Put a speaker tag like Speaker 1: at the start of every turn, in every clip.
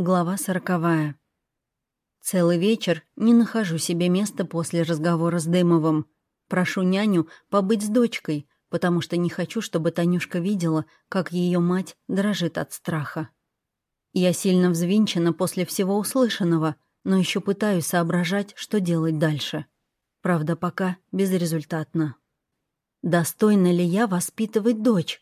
Speaker 1: Глава сороковая. Целый вечер не нахожу себе места после разговора с Дымовым. Прошу няню побыть с дочкой, потому что не хочу, чтобы Танюшка видела, как ее мать дрожит от страха. Я сильно взвинчена после всего услышанного, но еще пытаюсь соображать, что делать дальше. Правда, пока безрезультатно. Достойна ли я воспитывать дочь?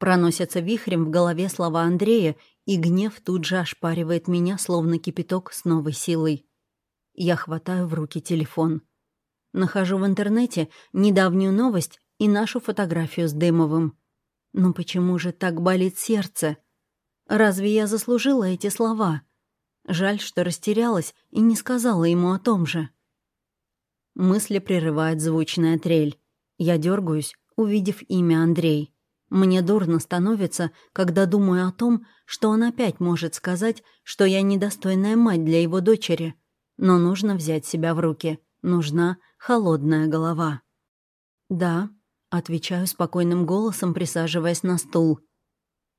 Speaker 1: Проносятся вихрем в голове слова Андрея, и гнев тут же ошпаривает меня, словно кипяток с новой силой. Я хватаю в руки телефон. Нахожу в интернете недавнюю новость и нашу фотографию с Дымовым. Но почему же так болит сердце? Разве я заслужила эти слова? Жаль, что растерялась и не сказала ему о том же. Мысли прерывает звучная трель. Я дергаюсь, увидев имя Андрей. Мне дурно становится, когда думаю о том, что он опять может сказать, что я недостойная мать для его дочери. Но нужно взять себя в руки. Нужна холодная голова. «Да», — отвечаю спокойным голосом, присаживаясь на стул.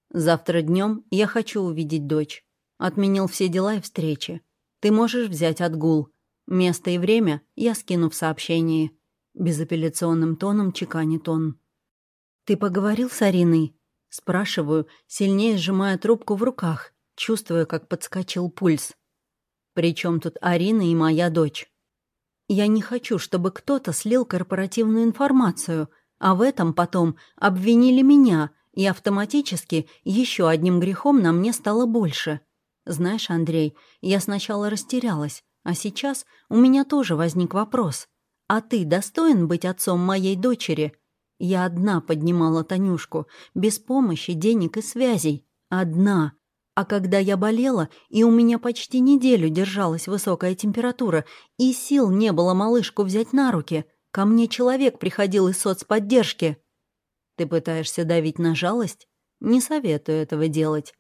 Speaker 1: «Завтра днем я хочу увидеть дочь. Отменил все дела и встречи. Ты можешь взять отгул. Место и время я скину в сообщении». Безапелляционным тоном чеканит он. «Ты поговорил с Ариной?» Спрашиваю, сильнее сжимая трубку в руках, чувствуя, как подскочил пульс. «Причем тут Арина и моя дочь?» «Я не хочу, чтобы кто-то слил корпоративную информацию, а в этом потом обвинили меня, и автоматически еще одним грехом на мне стало больше. Знаешь, Андрей, я сначала растерялась, а сейчас у меня тоже возник вопрос. А ты достоин быть отцом моей дочери?» Я одна поднимала Танюшку, без помощи, денег и связей. Одна. А когда я болела, и у меня почти неделю держалась высокая температура, и сил не было малышку взять на руки, ко мне человек приходил из соцподдержки. Ты пытаешься давить на жалость? Не советую этого делать.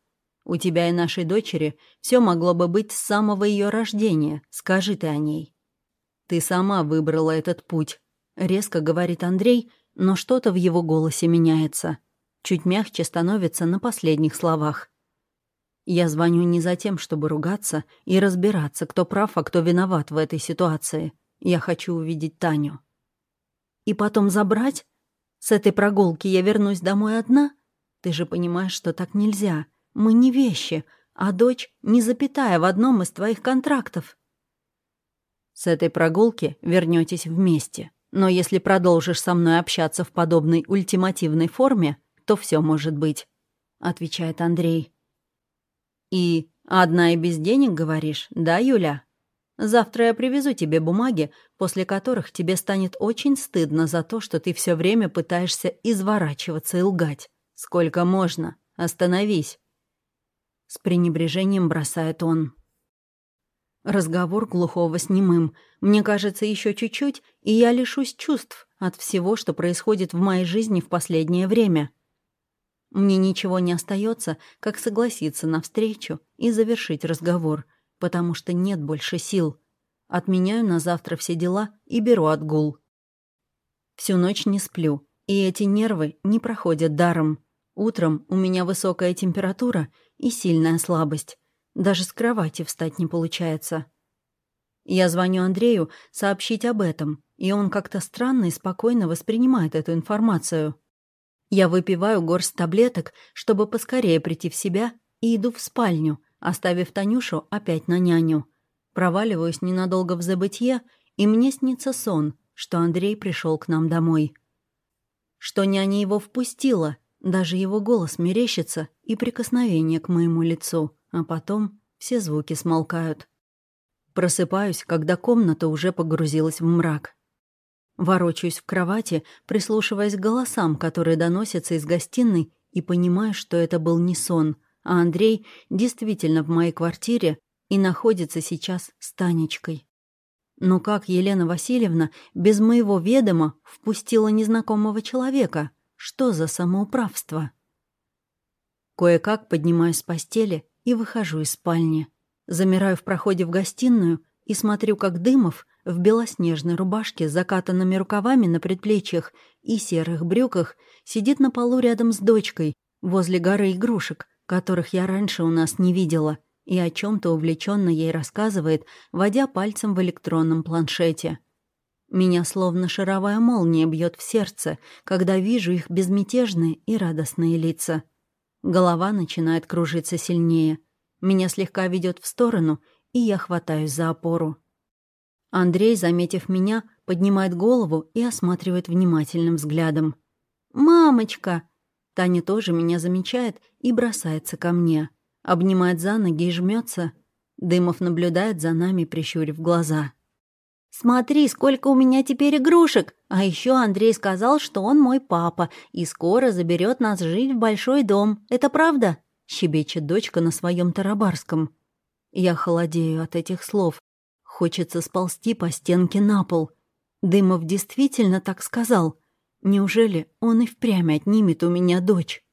Speaker 1: У тебя и нашей дочери все могло бы быть с самого ее рождения. Скажи ты о ней. Ты сама выбрала этот путь, резко говорит Андрей, но что-то в его голосе меняется. Чуть мягче становится на последних словах. Я звоню не за тем, чтобы ругаться и разбираться, кто прав, а кто виноват в этой ситуации. Я хочу увидеть Таню. И потом забрать? С этой прогулки я вернусь домой одна? Ты же понимаешь, что так нельзя. Мы не вещи, а дочь не запятая в одном из твоих контрактов. С этой прогулки вернетесь вместе. Но если продолжишь со мной общаться в подобной ультимативной форме, то все может быть», — отвечает Андрей. «И одна и без денег, говоришь, да, Юля? Завтра я привезу тебе бумаги, после которых тебе станет очень стыдно за то, что ты все время пытаешься изворачиваться и лгать. Сколько можно? Остановись!» С пренебрежением бросает он. Разговор глухого с немым. Мне кажется, еще чуть-чуть, и я лишусь чувств от всего, что происходит в моей жизни в последнее время. Мне ничего не остается, как согласиться на встречу и завершить разговор, потому что нет больше сил. Отменяю на завтра все дела и беру отгул. Всю ночь не сплю, и эти нервы не проходят даром. Утром у меня высокая температура и сильная слабость. Даже с кровати встать не получается. Я звоню Андрею сообщить об этом, и он как-то странно и спокойно воспринимает эту информацию. Я выпиваю горсть таблеток, чтобы поскорее прийти в себя, и иду в спальню, оставив Танюшу опять на няню. Проваливаюсь ненадолго в забытье, и мне снится сон, что Андрей пришел к нам домой. Что няня его впустила, даже его голос мерещится и прикосновение к моему лицу — а потом все звуки смолкают. Просыпаюсь, когда комната уже погрузилась в мрак. Ворочаюсь в кровати, прислушиваясь к голосам, которые доносятся из гостиной, и понимаю, что это был не сон, а Андрей действительно в моей квартире и находится сейчас с Танечкой. Но как Елена Васильевна без моего ведома впустила незнакомого человека? Что за самоуправство? Кое-как поднимаюсь с постели и выхожу из спальни. Замираю в проходе в гостиную и смотрю, как Дымов в белоснежной рубашке с закатанными рукавами на предплечьях и серых брюках сидит на полу рядом с дочкой возле горы игрушек, которых я раньше у нас не видела, и о чем то увлеченно ей рассказывает, водя пальцем в электронном планшете. Меня словно шаровая молния бьет в сердце, когда вижу их безмятежные и радостные лица. Голова начинает кружиться сильнее. Меня слегка ведет в сторону, и я хватаюсь за опору. Андрей, заметив меня, поднимает голову и осматривает внимательным взглядом. «Мамочка!» Таня тоже меня замечает и бросается ко мне. Обнимает за ноги и жмется. Дымов наблюдает за нами, прищурив глаза. «Смотри, сколько у меня теперь игрушек! А еще Андрей сказал, что он мой папа и скоро заберет нас жить в большой дом. Это правда?» — щебечет дочка на своем тарабарском. Я холодею от этих слов. Хочется сползти по стенке на пол. Дымов действительно так сказал. Неужели он и впрямь отнимет у меня дочь?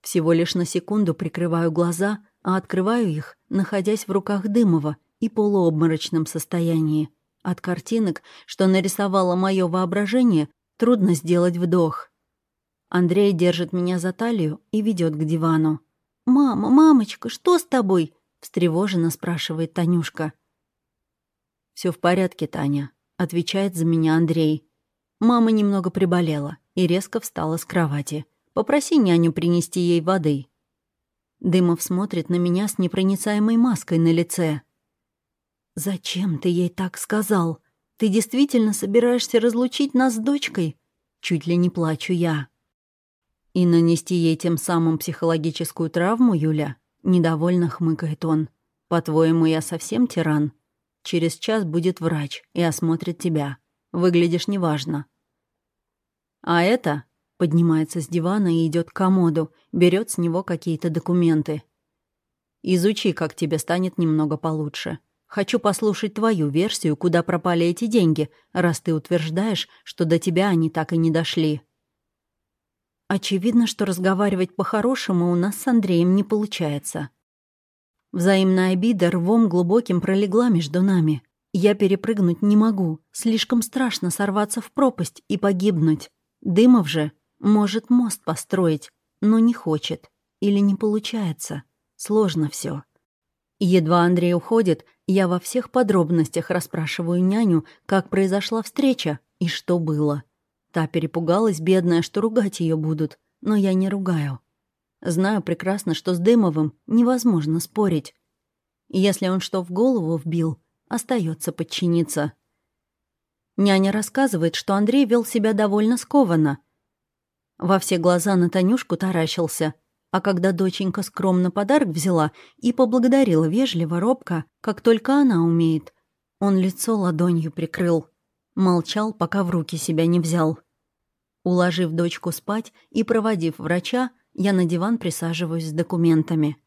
Speaker 1: Всего лишь на секунду прикрываю глаза, а открываю их, находясь в руках Дымова и полуобморочном состоянии. От картинок, что нарисовало мое воображение, трудно сделать вдох. Андрей держит меня за талию и ведет к дивану. «Мама, мамочка, что с тобой?» — встревоженно спрашивает Танюшка. Все в порядке, Таня», — отвечает за меня Андрей. Мама немного приболела и резко встала с кровати. «Попроси няню принести ей воды». Дымов смотрит на меня с непроницаемой маской на лице. «Зачем ты ей так сказал? Ты действительно собираешься разлучить нас с дочкой?» Чуть ли не плачу я. «И нанести ей тем самым психологическую травму, Юля?» Недовольно хмыкает он. «По-твоему, я совсем тиран? Через час будет врач и осмотрит тебя. Выглядишь неважно». «А это...» — поднимается с дивана и идет к комоду, берет с него какие-то документы. «Изучи, как тебе станет немного получше. Хочу послушать твою версию, куда пропали эти деньги, раз ты утверждаешь, что до тебя они так и не дошли». Очевидно, что разговаривать по-хорошему у нас с Андреем не получается. Взаимная обида рвом глубоким пролегла между нами. Я перепрыгнуть не могу, слишком страшно сорваться в пропасть и погибнуть. Дымов же может мост построить, но не хочет. Или не получается. Сложно все. Едва Андрей уходит, я во всех подробностях расспрашиваю няню, как произошла встреча и что было. Та перепугалась, бедная, что ругать ее будут, но я не ругаю. Знаю прекрасно, что с Дымовым невозможно спорить. Если он что в голову вбил, остается подчиниться. Няня рассказывает, что Андрей вел себя довольно скованно. Во все глаза на Танюшку таращился, а когда доченька скромно подарок взяла и поблагодарила вежливо, робко, как только она умеет, он лицо ладонью прикрыл. Молчал, пока в руки себя не взял. Уложив дочку спать и проводив врача, я на диван присаживаюсь с документами.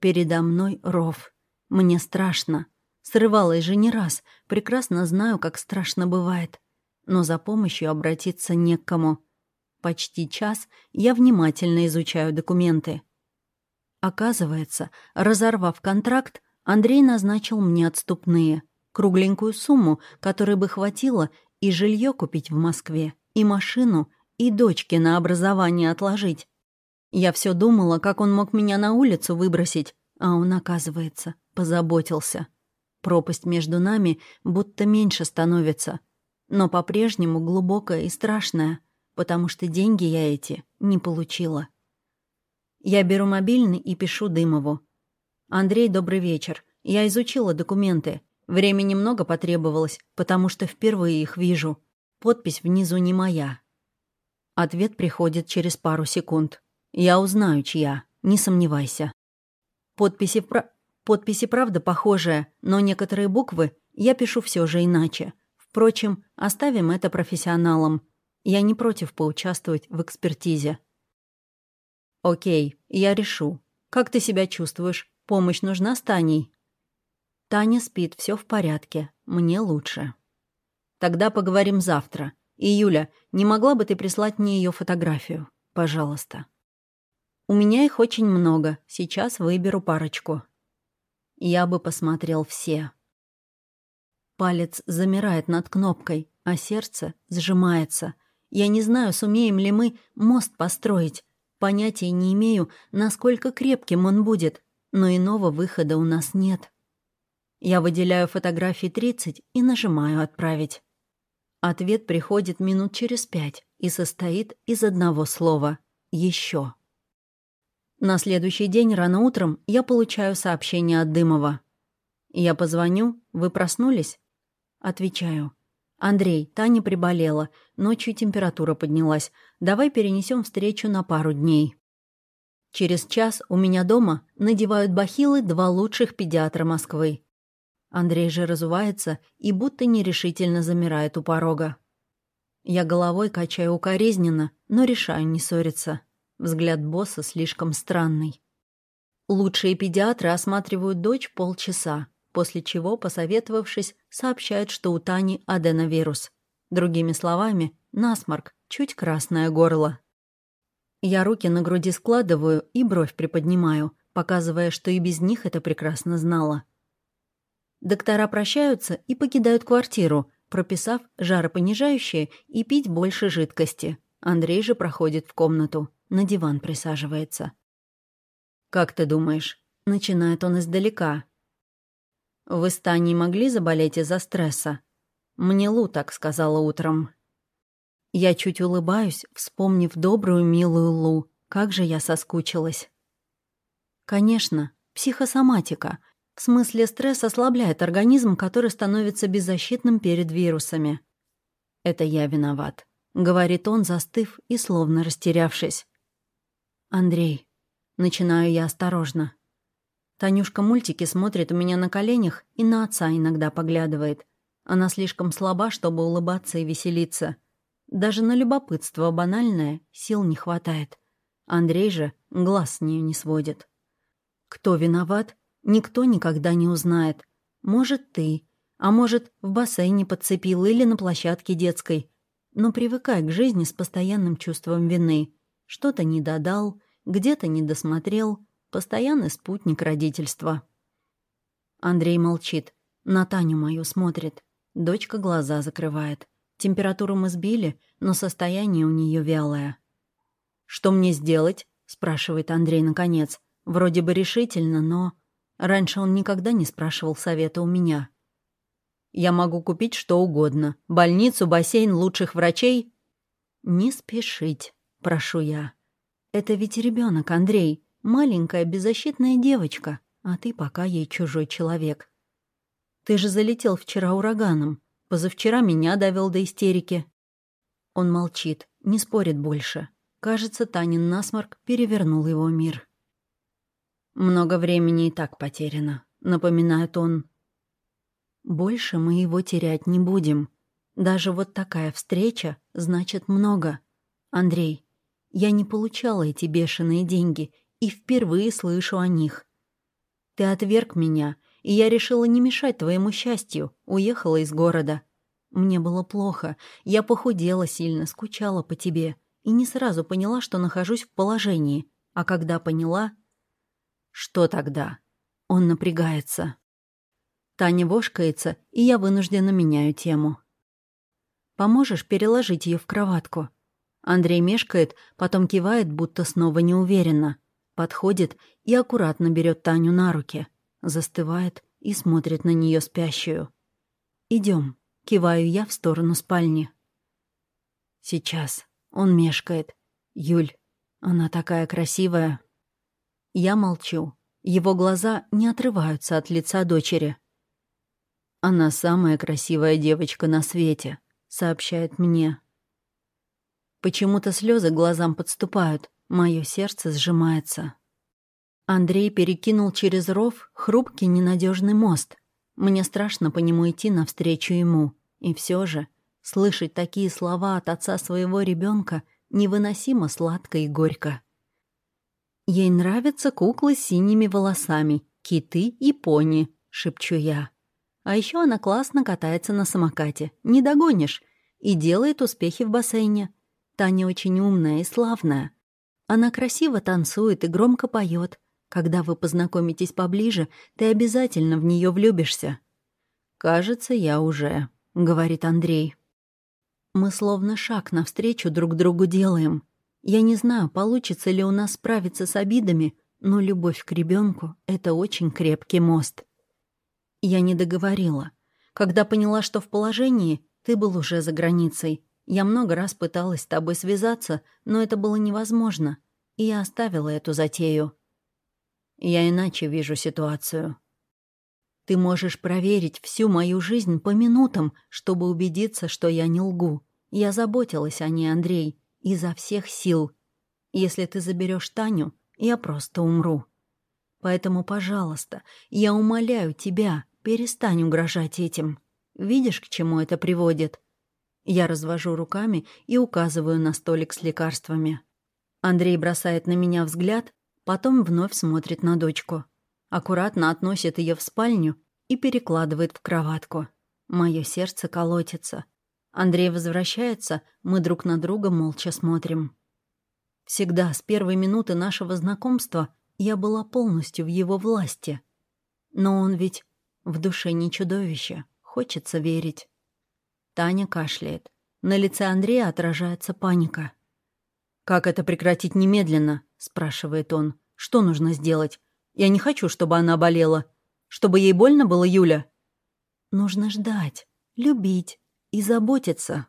Speaker 1: Передо мной ров. Мне страшно. Срывалась же не раз. Прекрасно знаю, как страшно бывает. Но за помощью обратиться не к кому. Почти час я внимательно изучаю документы. Оказывается, разорвав контракт, Андрей назначил мне отступные. Кругленькую сумму, которой бы хватило и жилье купить в Москве, и машину, и дочке на образование отложить. Я все думала, как он мог меня на улицу выбросить, а он, оказывается, позаботился. Пропасть между нами будто меньше становится, но по-прежнему глубокая и страшная — потому что деньги я эти не получила. Я беру мобильный и пишу Дымову. «Андрей, добрый вечер. Я изучила документы. Времени много потребовалось, потому что впервые их вижу. Подпись внизу не моя». Ответ приходит через пару секунд. «Я узнаю, чья. Не сомневайся». Подписи, про... Подписи правда похожие, но некоторые буквы я пишу все же иначе. Впрочем, оставим это профессионалам. Я не против поучаствовать в экспертизе. Окей, я решу. Как ты себя чувствуешь? Помощь нужна с Таней? Таня спит, все в порядке. Мне лучше. Тогда поговорим завтра. И, Юля, не могла бы ты прислать мне ее фотографию? Пожалуйста. У меня их очень много. Сейчас выберу парочку. Я бы посмотрел все. Палец замирает над кнопкой, а сердце сжимается — я не знаю, сумеем ли мы мост построить. Понятия не имею, насколько крепким он будет. но иного выхода у нас нет. Я выделяю фотографии 30 и нажимаю «Отправить». Ответ приходит минут через пять и состоит из одного слова «Еще». На следующий день рано утром я получаю сообщение от Дымова. Я позвоню, вы проснулись? Отвечаю. Андрей, Таня приболела, ночью температура поднялась. Давай перенесем встречу на пару дней. Через час у меня дома надевают бахилы два лучших педиатра Москвы. Андрей же разувается и будто нерешительно замирает у порога. Я головой качаю укоризненно, но решаю не ссориться. Взгляд босса слишком странный. Лучшие педиатры осматривают дочь полчаса, после чего, посоветовавшись, сообщают, что у Тани аденовирус. Другими словами, насморк, чуть красное горло. Я руки на груди складываю и бровь приподнимаю, показывая, что и без них это прекрасно знала. Доктора прощаются и покидают квартиру, прописав жаропонижающее и пить больше жидкости. Андрей же проходит в комнату, на диван присаживается. «Как ты думаешь?» — начинает он издалека, «Вы с Таней могли заболеть из-за стресса?» Мне Лу так сказала утром. Я чуть улыбаюсь, вспомнив добрую, милую Лу. Как же я соскучилась. Конечно, психосоматика. В смысле, стресс ослабляет организм, который становится беззащитным перед вирусами. «Это я виноват», — говорит он, застыв и словно растерявшись. «Андрей», — начинаю я осторожно, Танюшка мультики смотрит у меня на коленях и на отца иногда поглядывает. Она слишком слаба, чтобы улыбаться и веселиться. Даже на любопытство банальное сил не хватает. Андрей же глаз с нее не сводит. Кто виноват, никто никогда не узнает. Может, ты, а может, в бассейне подцепил или на площадке детской. Но привыкай к жизни с постоянным чувством вины. Что-то не додал, где-то не досмотрел — Постоянный спутник родительства. Андрей молчит. На Таню мою смотрит. Дочка глаза закрывает. Температуру мы сбили, но состояние у нее вялое. «Что мне сделать?» — спрашивает Андрей наконец. Вроде бы решительно, но... Раньше он никогда не спрашивал совета у меня. «Я могу купить что угодно. Больницу, бассейн, лучших врачей?» «Не спешить», — прошу я. «Это ведь ребенок, Андрей. Маленькая беззащитная девочка, а ты пока ей чужой человек. Ты же залетел вчера ураганом. Позавчера меня довел до истерики. Он молчит, не спорит больше. Кажется, Танин насморк перевернул его мир. «Много времени и так потеряно», — напоминает он. «Больше мы его терять не будем. Даже вот такая встреча значит много. Андрей, я не получала эти бешеные деньги и впервые слышу о них. Ты отверг меня, и я решила не мешать твоему счастью, уехала из города. Мне было плохо, я похудела сильно, скучала по тебе, и не сразу поняла, что нахожусь в положении. А когда поняла... Что тогда? Он напрягается. Таня вошкается, и я вынуждена меняю тему. Поможешь переложить ее в кроватку? Андрей мешкает, потом кивает, будто снова неуверенно. Подходит и аккуратно берет Таню на руки, застывает и смотрит на нее спящую. Идем, киваю я в сторону спальни. Сейчас. Он мешкает. Юль, она такая красивая. Я молчу. Его глаза не отрываются от лица дочери. «Она самая красивая девочка на свете», — сообщает мне. Почему-то слезы глазам подступают, Мое сердце сжимается. Андрей перекинул через ров хрупкий ненадежный мост. Мне страшно по нему идти навстречу ему. И все же слышать такие слова от отца своего ребенка невыносимо сладко и горько. «Ей нравятся куклы с синими волосами, киты и пони», — шепчу я. А еще она классно катается на самокате, не догонишь, и делает успехи в бассейне. Таня очень умная и славная. Она красиво танцует и громко поет. Когда вы познакомитесь поближе, ты обязательно в нее влюбишься. «Кажется, я уже», — говорит Андрей. Мы словно шаг навстречу друг другу делаем. Я не знаю, получится ли у нас справиться с обидами, но любовь к ребенку — это очень крепкий мост. Я не договорила. Когда поняла, что в положении, ты был уже за границей. Я много раз пыталась с тобой связаться, но это было невозможно, и я оставила эту затею. Я иначе вижу ситуацию. Ты можешь проверить всю мою жизнь по минутам, чтобы убедиться, что я не лгу. Я заботилась о ней, Андрей, изо всех сил. Если ты заберешь Таню, я просто умру. Поэтому, пожалуйста, я умоляю тебя, перестань угрожать этим. Видишь, к чему это приводит? Я развожу руками и указываю на столик с лекарствами. Андрей бросает на меня взгляд, потом вновь смотрит на дочку аккуратно относит ее в спальню и перекладывает в кроватку. Мое сердце колотится. Андрей возвращается, мы друг на друга молча смотрим. Всегда с первой минуты нашего знакомства я была полностью в его власти. Но он ведь в душе не чудовище, хочется верить. Таня кашляет. На лице Андрея отражается паника. «Как это прекратить немедленно?» — спрашивает он. «Что нужно сделать? Я не хочу, чтобы она болела. Чтобы ей больно было, Юля?» «Нужно ждать, любить и заботиться»,